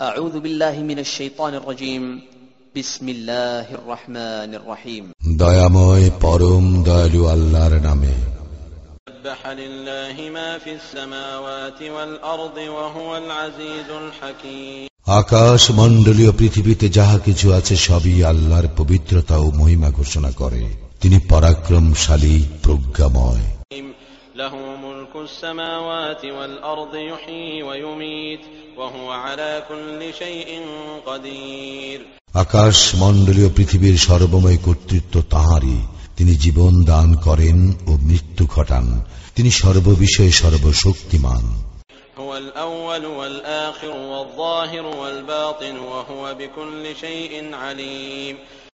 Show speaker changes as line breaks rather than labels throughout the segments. দয়াময়
পরম দয়ালু আল্লাহর নামে আকাশ মন্ডলীয় পৃথিবীতে যাহা কিছু আছে সবই আল্লাহর পবিত্রতা ও মহিমা ঘোষণা করে তিনি পরাক্রমশালী প্রজ্ঞাময়
له ملك السماوات
আকাশ মন্ডলীয় পৃথিবীর সর্বময় কর্তৃত্ব তাহারই তিনি জীবন দান করেন ও মৃত্যু ঘটান তিনি সর্ববিষয়ে সর্বশক্তিমান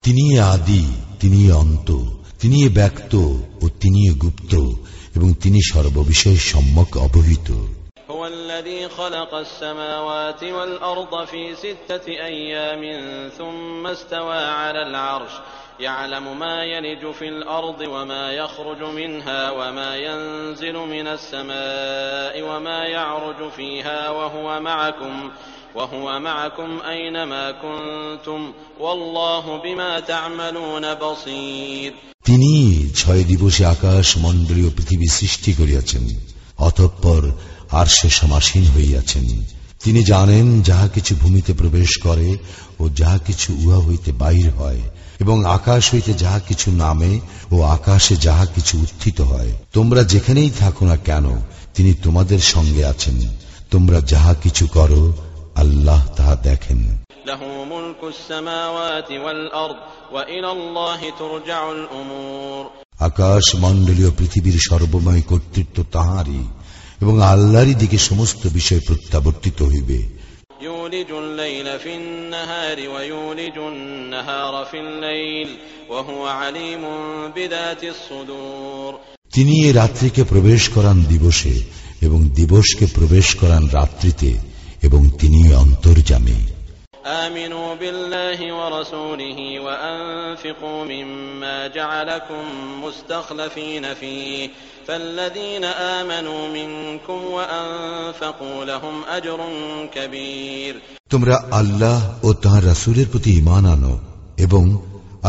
তিনি আদি তিনি অন্ত তিনি ব্যক্ত ও তিনি গুপ্ত এবং তিনি সর্ববিষয়ে সম্যক অবহিত
هو الذي خلق السماوات والأرض في ستة أيام ثم استوى على العرش يعلم ما يلج في الأرض وما يخرج منها وما ينزل من السماء وما يعرج فيها وهو معكم وهو معكم أينما كنتم والله بما تعملون بصير
ছয় দিবসে আকাশ মণ্ডলীয় পৃথিবী সৃষ্টি করিয়াছেন অতঃপর আর সে সমাসীন হইয়াছেন তিনি জানেন যাহা কিছু ভূমিতে প্রবেশ করে ও যাহা কিছু উহা হইতে বাহির হয় এবং আকাশ হইতে যাহা কিছু নামে ও আকাশে যাহা কিছু উত্থিত হয় তোমরা যেখানেই থাকো না কেন তিনি তোমাদের সঙ্গে আছেন তোমরা যাহা কিছু করো আল্লাহ তাহা দেখেন
له
আকাশ মণ্ডলীয় পৃথিবীর সর্বময় কর্তৃত্ব তাহারই এবং আল্লাহরই দিকে সমস্ত বিষয় প্রত্যাবর্তিত হইবে তিনি এ তিনি রাত্রিকে প্রবেশ করান দিবসে এবং দিবসকে প্রবেশ করান রাত্রিতে এবং তিনি অন্তর্জামী
آمنوا بالله ورسوله وأنفقوا مما جعلكم مستخلفين فيه فالذين آمنوا منكم وأنفقوا
لهم أجر كبير তোমরা আল্লাহ ও তাঁর রাসূলের প্রতি ঈমান আনো এবং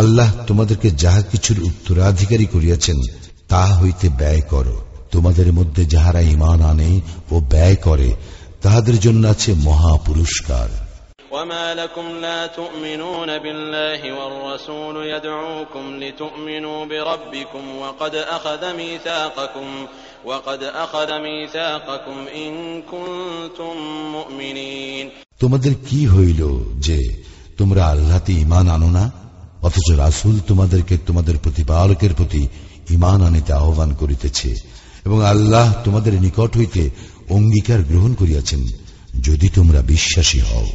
আল্লাহ তোমাদেরকে যাহা কিছুর উত্তরাধিকারী করিয়াছেন তা হইতে ব্যয় করো তোমাদের মধ্যে যাহারা ইমান আনে ও ব্যয় করে তাহাদের জন্য আছে মহা পুরস্কার
وما لكم لا تؤمنون بالله والرسول يدعوكم لتؤمنوا بربكم وقد أخذ ميثاقكم وقد أخذ ميثاقكم إن كنتم مؤمنين
তোমাদের কি হইল যে তোমরা আল্লাহতে ইমান আনো না অথচ রাসুল তোমাদেরকে তোমাদের প্রতিপালকের প্রতি ইমান আনিতে আহ্বান করিতেছে এবং আল্লাহ তোমাদের নিকট হইতে অঙ্গীকার গ্রহণ করিয়াছেন যদি তোমরা বিশ্বাসী হও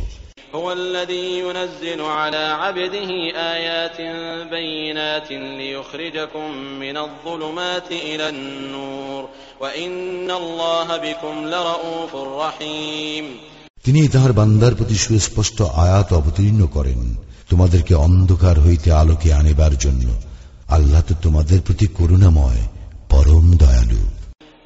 তিনি তাহার
বান্দার প্রতি সুস্পষ্ট আয়াত অবতীর্ণ করেন তোমাদেরকে অন্ধকার হইতে আলোকে আনিবার জন্য আল্লাহ তো তোমাদের প্রতি করুণাময় পরম দয়ালু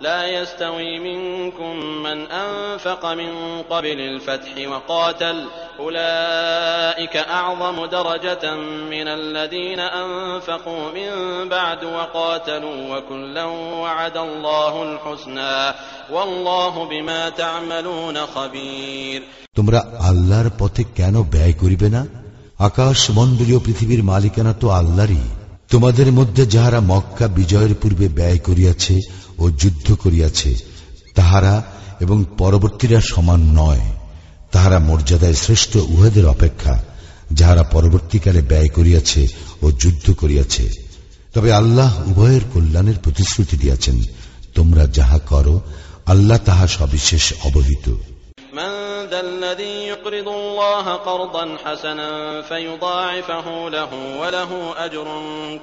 لا يستوي منكم من أنفق من قبل الفتح وقاتل أولئك أعظم درجة من الذين أنفقوا من بعد وقاتلوا وكلا وعد الله الحسنى والله بما تعملون خبير
তোমরা আল্লাহর পথে কেন ব্যয় করিবে না আকাশ মণ্ডলীয় পৃথিবীর মালিকানা তো আল্লাহরই তোমাদের মধ্যে যাহারা মক্কা বিজয়ের পূর্বে ব্যয় করিয়াছে ও যুদ্ধ করিয়াছে তাহারা এবং পরবর্তীরা সমান নয় তাহারা মর্যাদায় শ্রেষ্ঠ উহাদের অপেক্ষা যাহারা পরবর্তীকালে ব্যয় করিয়াছে ও যুদ্ধ করিয়াছে তবে আল্লাহ উভয়ের কল্যাণের প্রতিশ্রুতি দিয়াছেন তোমরা যাহা করো আল্লাহ তাহা সবিশেষ অবহিত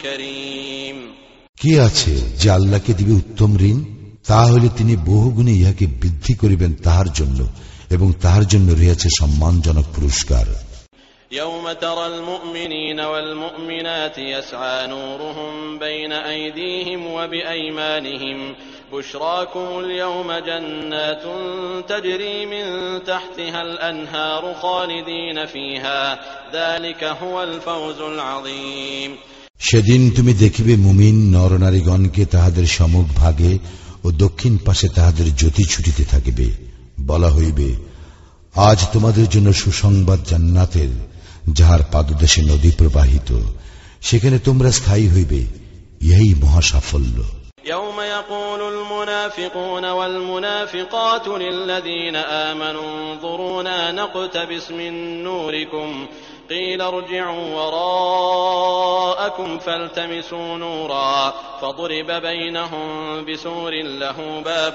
কে
কে আছে যে আল্লাহকে দিবে উত্তম ঋণ তাহলে তিনি বহুগুণে ইহাকে বৃদ্ধি করিবেন তাহার জন্য এবং তাহার জন্য রয়েছে সম্মানজনক পুরস্কার
يوم ترى المؤمنين والمؤمنات يسعى نورهم بين أيديهم وبأيمانهم بشراكم اليوم جنات تجري من تحتها الأنهار خالدين فيها ذلك هو الفوز العظيم
সেদিন তুমি দেখিবে মুমিন নরনারীগণকে তাহাদের সমুখ ভাগে ও দক্ষিণ পাশে তাহাদের জ্যোতি ছুটিতে থাকিবে বলা হইবে আজ তোমাদের জন্য সুসংবাদ জান্নাতের যাহার পাদদেশে নদী প্রবাহিত সেখানে তোমরা স্থায়ী হইবে ইহাই মহাসাফল্য
يوم يقول المنافقون والمنافقات للذين آمنوا انظرونا نقتبس من نوركم قيل ارجعوا وراءكم فالتمسوا نورا فضرب بينهم بسور له باب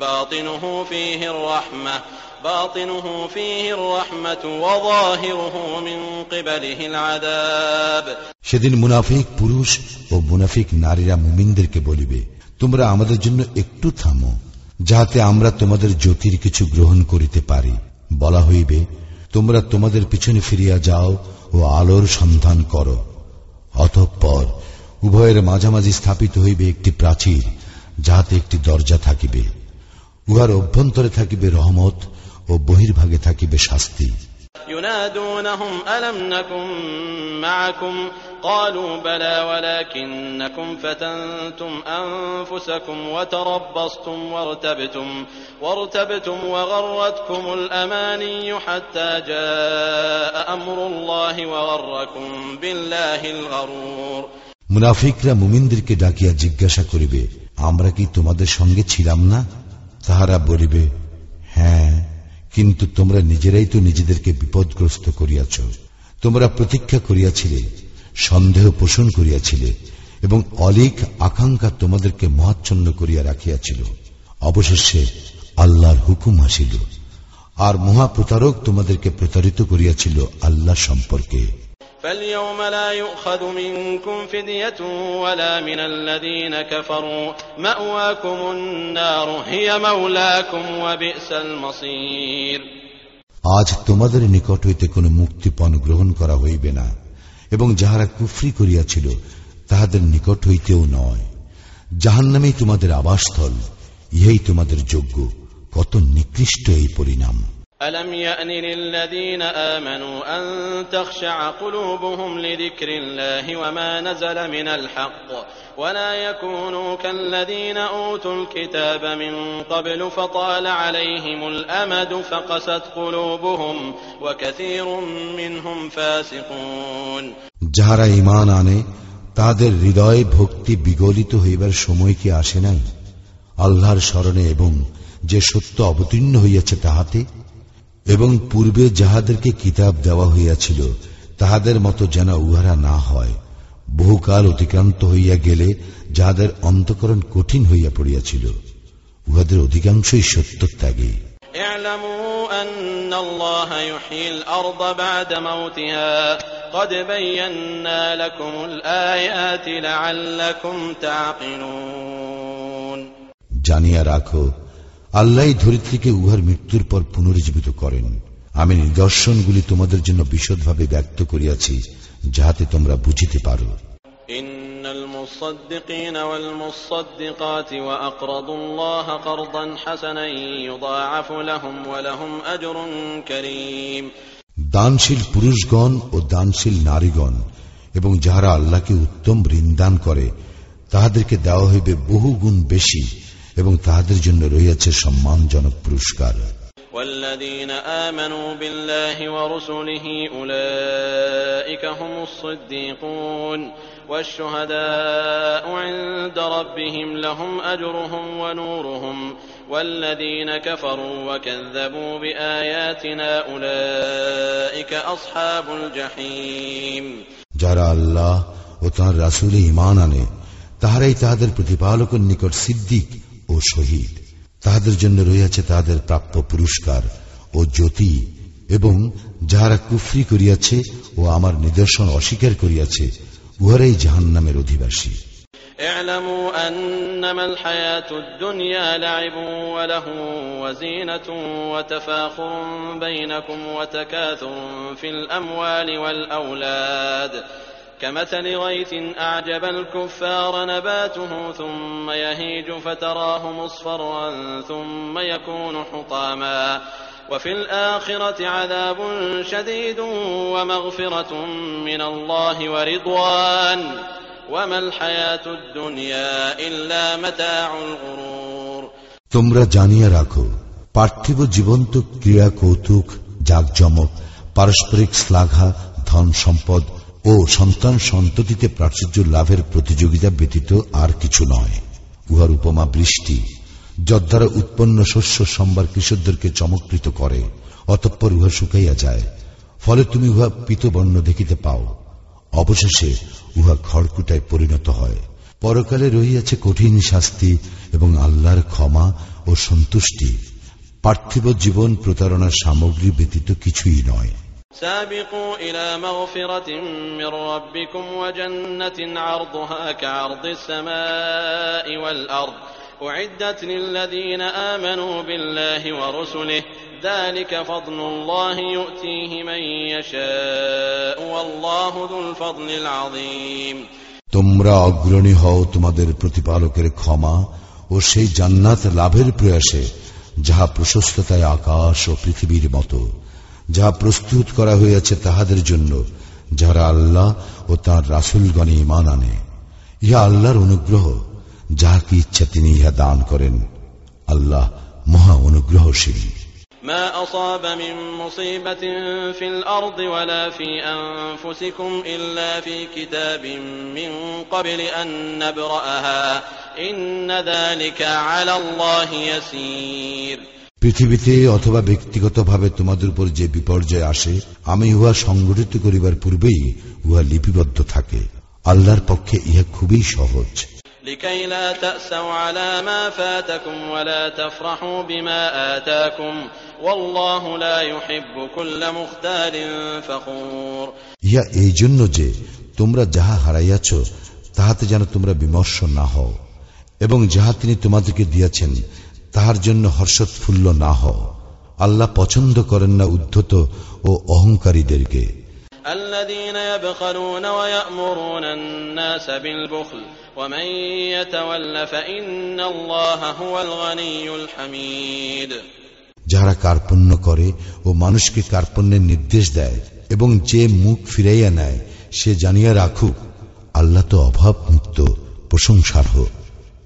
باطنه فيه الرحمة باطنه فيه الرحمة وظاهره من قبله العذاب
شدين منافق সেদিন মুনাফিক পুরুষ ও মুনাফিক নারীরা মুমিনদেরকে বলিবে তোমরা আমাদের জন্য একটু থামো যাহাতে تمدر তোমাদের জ্যোতির কিছু গ্রহণ করিতে পারি বলা হইবে তোমরা তোমাদের পিছনে ফিরিয়া যাও ও আলোর সন্ধান করো অতঃপর উভয়ের মাঝামাঝি স্থাপিত হইবে একটি প্রাচীর যাহাতে একটি দরজা থাকিবে উহার অভ্যন্তরে থাকিবে রহমত ও বহির্ভাগে থাকিবে শাস্তি
ينادونهم ألم نكن معكم قالوا بلى ولكنكم فتنتم أنفسكم وتربصتم وارتبتم وارتبتم وغرتكم الأماني حتى جاء أمر الله وغركم بالله الغرور
মুনাফিকরা মুমিনদেরকে ডাকিয়া জিজ্ঞাসা করিবে আমরা কি তোমাদের সঙ্গে ছিলাম না তাহারা বলিবে কিন্তু তোমরা নিজেরাই তো নিজেদেরকে বিপদগ্রস্ত করিয়াছ তোমরা প্রতীক্ষা করিয়াছিলে সন্দেহ পোষণ করিয়াছিলে এবং অলিক আকাঙ্ক্ষা তোমাদেরকে মহাচ্ছন্ন করিয়া রাখিয়াছিল অবশেষে আল্লাহর হুকুম আসিল আর মহাপ্রতারক তোমাদেরকে প্রতারিত করিয়াছিল আল্লাহ সম্পর্কে
আজ তোমাদের নিকট
হইতে কোন মুক্তিপণ গ্রহণ করা হইবে না এবং যাহারা কুফরি করিয়াছিল তাহাদের নিকট হইতেও নয় জাহান্নামেই তোমাদের আবাসস্থল ইহাই তোমাদের যোগ্য কত নিকৃষ্ট এই
পরিণাম ألم يأن للذين آمنوا أن تخشع قلوبهم لذكر الله وما نزل من الحق ولا يكونوا كالذين أوتوا الكتاب من قبل فطال عليهم الأمد فقست قلوبهم وكثير منهم فاسقون
যাহারা ইমান আনে তাদের হৃদয়ে ভক্তি বিগলিত হইবার সময় কি আসে নাই আল্লাহর স্মরণে এবং যে সত্য অবতীর্ণ হইয়াছে তাহাতে এবং পূর্বে যাহাদেরকে কিতাব দেওয়া হইয়াছিল তাহাদের মতো যেন উহারা না হয় বহুকাল অতিক্রান্ত হইয়া গেলে যাহাদের অন্তকরণ কঠিন হইয়া পড়িয়াছিল উহাদের অধিকাংশই সত্য ত্যাগী জানিয়া রাখো আল্লাহ ধরিত্রীকে উহার মৃত্যুর পর পুনরুজ্জীবিত করেন আমি নিদর্শনগুলি তোমাদের জন্য বিশদভাবে ব্যক্ত করিয়াছি যাহাতে তোমরা বুঝিতে পারো দানশীল পুরুষগণ ও দানশীল নারীগণ এবং যাহারা আল্লাহকে উত্তম ঋণ দান করে তাহাদেরকে দেওয়া হইবে বহুগুণ বেশি এবং তাহাদের জন্য রইয়াছে সম্মানজনক পুরস্কার
والذين آمنوا بالله ورسله أولئك هم الصديقون والشهداء عند ربهم لهم أجرهم ونورهم والذين كفروا وكذبوا بآياتنا أولئك أصحاب الجحيم
جرى الله وتن رسول إيمانا تهري تهدر প্রতিপালকের নিকট সিদ্দিক ও শহীদ তাহাদের জন্য রইয়াছে তাহাদের প্রাপ্য পুরস্কার ও জ্যোতি এবং যাহারা কুফরি করিয়াছে ও আমার নিদর্শন অস্বীকার করিয়াছে উহারাই জাহান নামের অধিবাসী
اعلموا أنما الحياة الدنيا لعب وله وزينة وتفاخر بينكم وتكاثر في الأموال والأولاد كمثل غيث أعجب الكفار نباته ثم يهيج فتراه مصفرا ثم يكون حطاما وفي الآخرة عذاب شديد ومغفرة من الله ورضوان وما الحياة الدنيا إلا متاع الغرور
পার্থিব জীবন্ত ক্রিয়া কৌতুক জাকজমক পারস্পরিক শ্লাঘা ধন সম্পদ ও সন্তান সন্ততিতে প্রাচুর্য লাভের প্রতিযোগিতা ব্যতীত আর কিছু নয় উহার উপমা বৃষ্টি যদ্বারা উৎপন্ন শস্য সম্বার কৃষকদেরকে চমকৃত করে অতঃপর উহা শুকাইয়া যায় ফলে তুমি উহা পিতবর্ণ দেখিতে পাও অবশেষে উহা খড়কুটায় পরিণত হয় পরকালে রহিয়াছে কঠিন শাস্তি এবং আল্লাহর ক্ষমা ও সন্তুষ্টি পার্থিব জীবন প্রতারণার সামগ্রী ব্যতীত কিছুই নয়
سابقوا إلى مغفرة من ربكم وجنة عرضها كعرض السماء والأرض أعدت للذين آمنوا بالله ورسله ذلك فضل الله يؤتيه من يشاء والله ذو الفضل العظيم
তোমরা অগ্রণী হও তোমাদের প্রতিপালকের ক্ষমা ও সেই জান্নাত লাভের প্রয়াসে যাহা প্রশস্ততায় আকাশ ও পৃথিবীর মতো যা প্রস্তুত করা হইয়াছে তাহাদের জন্য যারা আল্লাহ ও তার রাসুলগণে ইমান আনে ইহা আল্লাহর অনুগ্রহ যা কি ইচ্ছা তিনি ইহা দান করেন আল্লাহ মহা অনুগ্রহশীল
ما أصاب من مصيبة في الأرض ولا في أنفسكم إلا في كتاب من قبل أن نبرأها إن ذلك على الله يسير
পৃথিবীতে অথবা ব্যক্তিগতভাবে তোমাদের উপর যে বিপর্যয় আসে আমি উহা সংগঠিত করিবার পূর্বেই উহা লিপিবদ্ধ থাকে আল্লাহর পক্ষে ইহা খুবই সহজ ইহা এই জন্য যে তোমরা যাহা হারাইয়াছ তাহাতে যেন তোমরা বিমর্ষ না হও এবং যাহা তিনি তোমাদেরকে দিয়াছেন তাহার জন্য হর্ষোৎফুল্ল না হও আল্লাহ পছন্দ করেন না উদ্ধত ও অহংকারীদেরকে যারা কার্পণ্য করে ও মানুষকে কার্পণ্যের নির্দেশ দেয় এবং যে মুখ ফিরাইয়া নেয় সে জানিয়া রাখুক আল্লাহ তো অভাব মুক্ত হোক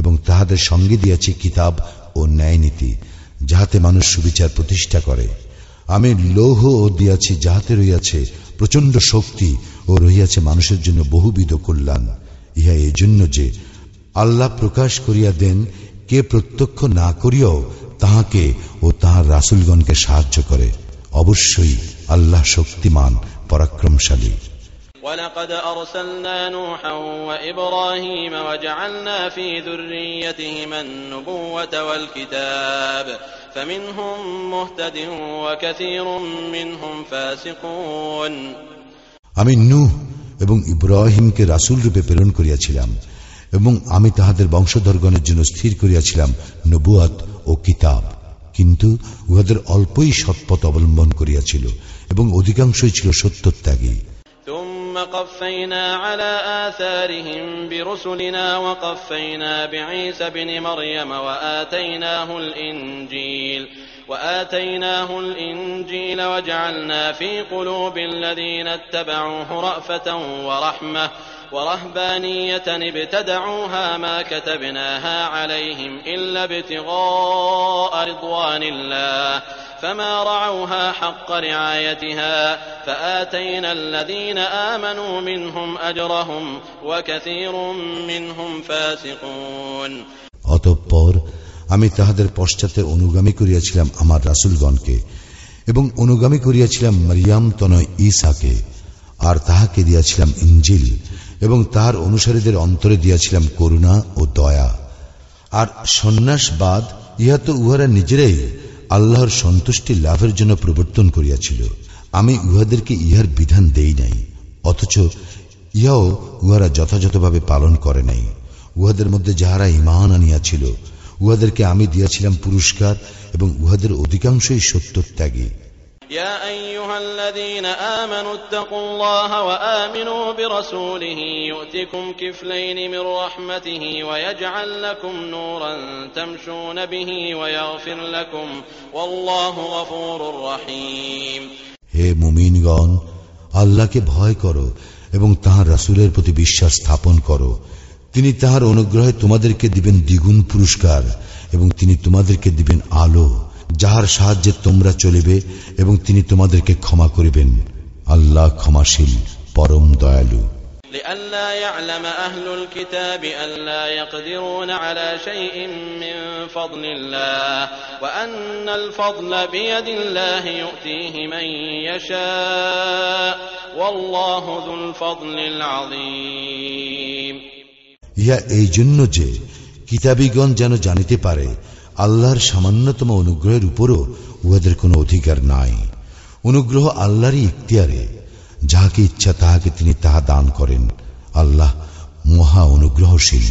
এবং তাহাদের সঙ্গে দিয়াছি কিতাব ও ন্যায়নীতি যাহাতে মানুষ সুবিচার প্রতিষ্ঠা করে আমি লৌহ ও দিয়াছি যাহাতে রইয়াছে প্রচণ্ড শক্তি ও রহিয়াছে মানুষের জন্য বহুবিধ কল্যাণ ইহা এই জন্য যে আল্লাহ প্রকাশ করিয়া দেন কে প্রত্যক্ষ না করিয়াও তাহাকে ও তাহার রাসুলগণকে সাহায্য করে অবশ্যই আল্লাহ শক্তিমান পরাক্রমশালী
ولقد أرسلنا نوحا وإبراهيم وجعلنا في ذريتهما النبوة والكتاب فمنهم مهتد وكثير منهم فاسقون
আমি নূহ এবং ইব্রাহিমকে রাসুল রূপে প্রেরণ করিয়াছিলাম এবং আমি তাহাদের বংশধরগণের জন্য স্থির করিয়াছিলাম নবুয়াত ও কিতাব কিন্তু উহাদের অল্পই সৎপথ অবলম্বন করিয়াছিল এবং অধিকাংশই ছিল সত্যত্যাগী
ثم قفينا على آثارهم برسلنا وقفينا بعيسى بن مريم وآتيناه الإنجيل وآتيناه الإنجيل وجعلنا في قلوب الذين اتبعوه رأفة ورحمة ورهبانية ابتدعوها ما كتبناها عليهم إلا ابتغاء رضوان الله فما رعوها حق رعايتها فآتينا الذين آمنوا منهم أجرهم وكثير منهم فاسقون
অতঃপর আমি তাহাদের পশ্চাতে অনুগামী করিয়াছিলাম আমার রাসুলগণকে এবং অনুগামী করিয়াছিলাম মারিয়াম তনয় ঈসাকে আর তাহাকে দিয়াছিলাম ইঞ্জিল এবং তাহার অনুসারীদের অন্তরে দিয়াছিলাম করুণা ও দয়া আর সন্ন্যাসবাদ ইহা তো উহারা নিজেরাই আল্লাহর সন্তুষ্টি লাভের জন্য প্রবর্তন করিয়াছিল আমি উহাদেরকে ইহার বিধান দেই নাই অথচ ইহাও উহারা যথাযথভাবে পালন করে নাই উহাদের মধ্যে যাহারা ইমান আনিয়াছিল উহাদেরকে আমি দিয়াছিলাম পুরস্কার এবং উহাদের অধিকাংশই সত্যত্যাগী
يا أيها الذين آمنوا اتقوا الله وآمنوا برسوله يؤتكم كفلين من رحمته ويجعل لكم نورا تمشون به ويغفر لكم والله غفور رحيم
হে মুমিনগণ আল্লাহকে ভয় করো এবং তাহার রাসূলের প্রতি বিশ্বাস স্থাপন করো তিনি তাহার অনুগ্রহে তোমাদেরকে দিবেন দ্বিগুণ পুরস্কার এবং তিনি তোমাদেরকে দিবেন আলো যাহার সাহায্যে তোমরা চলিবে এবং তিনি তোমাদেরকে ক্ষমা করিবেন আল্লাহ ক্ষমাশীল পরম দয়ালু
لئلا يعلم أهل الكتاب ألا يقدرون على شيء من فضل الله وأن الفضل بيد الله يؤتيه من يشاء والله ذو الفضل العظيم
ইহা এই জন্য যে কিতাবীগণ যেন জানিতে পারে আল্লাহর সামান্যতম অনুগ্রহের উপরও উহাদের কোনো অধিকার নাই অনুগ্রহ আল্লাহরই ইখতিয়ারে যাহাকে ইচ্ছা তাহাকে তিনি তাহা দান করেন আল্লাহ মহা অনুগ্রহশীল